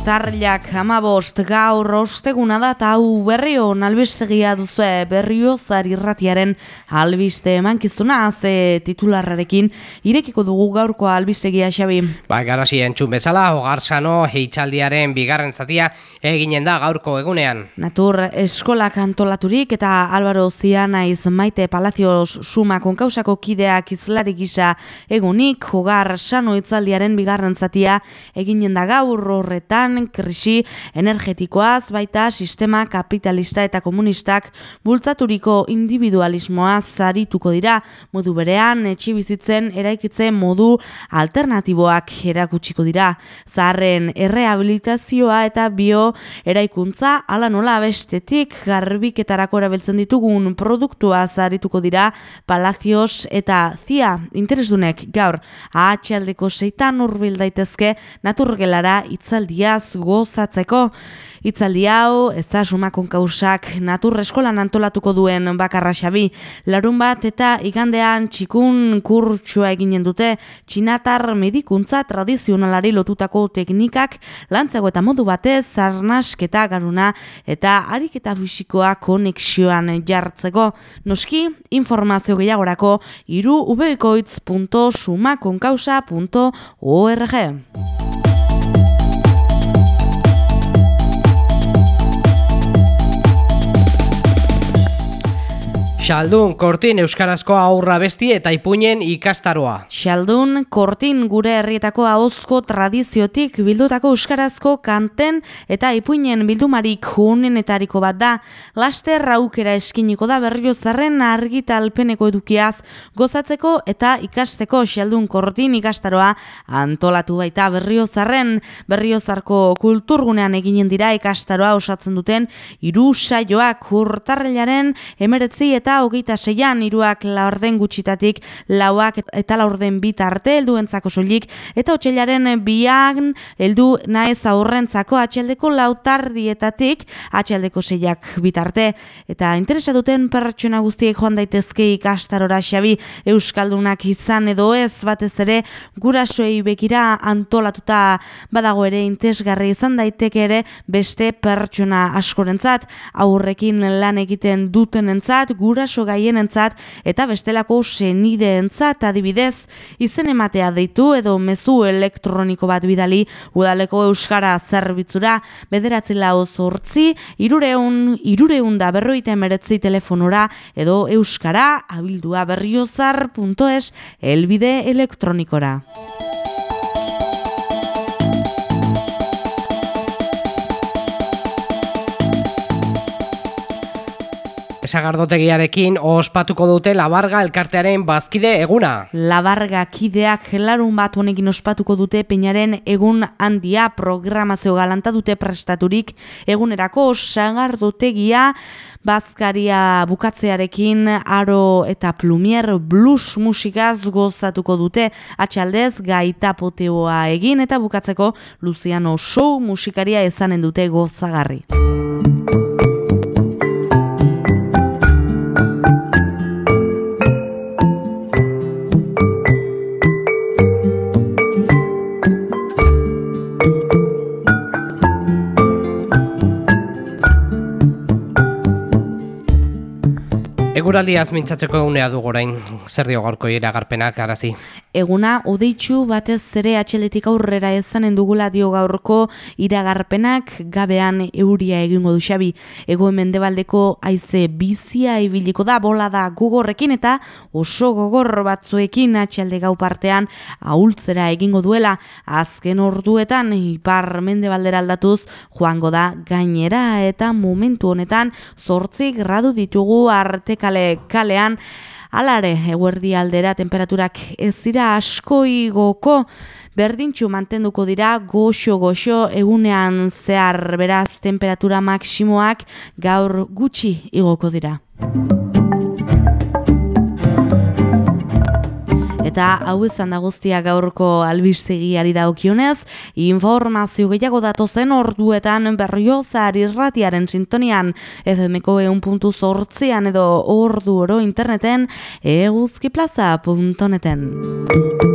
Urtarriak hamabost gaur osteguna da eta hau berrio albistegia duzue berrio irratiaren albiste emankizuna ze titularrarekin irekiko dugu gaurko albistegia xabi. Ba, garasi entzun bezala, hogar sano heitxaldiaren bigarren zatia eginen da gaurko egunean. Natur eskolak antolaturik eta Álvaro Zianaiz Maite Palacios Suma konkausako kideak izlari gisa egunik hogar sano hitzaldiaren bigarren zatia eginen da gaur horretan krisi energetikoaz baita sistema kapitalista eta komunistak bultzaturiko individualismoa zarituko dira. Modu berean etxe bizitzen eraikitzen modu alternatiboak erakutsiko dira. Zaharren errehabilitazioa eta bio eraikuntza ala nola bestetik garbiketarako erabiltzen ditugun produktua zarituko dira palazios eta zia interesdunek gaur ahatxaldeko seitan urbil daitezke naturgelara itzaldiaz gozatzeko. Itzaldi hau, ez da sumakon kausak naturreskolan antolatuko duen bakarra xabi. Larun bat eta igandean txikun kurtsua eginen dute, txinatar medikuntza tradizionalari lotutako teknikak lantzago eta modu batez zarnasketa garuna eta ariketa fisikoa konexioan jartzeko. Noski, informazio gehiagorako iru ubeikoitz.sumakonkausa.org. Xaldun, kortin euskarazko aurra besti eta ipuinen ikastaroa. Xaldun, kortin gure herrietako ahozko tradiziotik bildutako euskarazko kanten eta ipuinen bildumarik hunenetariko bat da. Laster raukera eskiniko da berriozarren argitalpeneko edukiaz gozatzeko eta ikasteko Xaldun kortin ikastaroa antolatu baita berriozarren berriozarko kulturgunean eginen dira ikastaroa osatzen duten iru saioak urtarrilaren emeretzi eta hogeita seian iruak laurden gutxitatik lauak eta laurden bit arte helduentzako soilik eta otxailaren bian heldu naiz aurrentzako atxaldeko lautardietatik atxaldeko seiak bitarte eta interesa duten pertsona guztiek joan daitezke ikastarora xabi euskaldunak izan edo ez batez ere gurasoei bekira antolatuta badago ere intesgarri izan daiteke ere beste pertsona askorentzat aurrekin lan egiten dutenentzat gura guraso gaienentzat eta bestelako senideentzat adibidez izen ematea deitu edo mezu elektroniko bat bidali udaleko euskara zerbitzura bederatzi lau zortzi irureun, irureun da berroita emeretzi telefonora edo euskara abildua berriozar.es elbide elektronikora. Sagardotegiarekin ospatuko dute Labarga elkartearen bazkide eguna. Labarga kideak helarun bat honekin ospatuko dute peinaren egun handia programazio galanta dute prestaturik egunerako sagardotegia bazkaria bukatzearekin aro eta plumier blues musikaz gozatuko dute atxaldez gaita poteoa egin eta bukatzeko Luciano Show musikaria ezanen dute gozagarri. Eguraldi azmintzatzeko egunea du gorain, zer dio gaurko iragarpenak arazi? Eguna, odeitzu batez zere atxeletik aurrera ezanen dugula dio gaurko iragarpenak gabean euria egingo du xabi. Ego mendebaldeko aize bizia ibiliko da, bola da gugorrekin eta oso gogor batzuekin atxalde gau partean ahultzera egingo duela. Azken orduetan, ipar mendebaldera aldatuz, joango da gainera eta momentu honetan zortzi gradu ditugu artekale kalean alare eguerdi aldera temperaturak ez dira asko igoko berdintxu mantenduko dira goxo goxo egunean zehar beraz temperatura maksimoak gaur gutxi igoko dira. Eta hau izan da guztia gaurko albistegiari daukionez, informazio gehiago datu zen orduetan berriozar irratiaren sintonian FMko eun puntu edo ordu oro interneten eguzkiplaza.neten.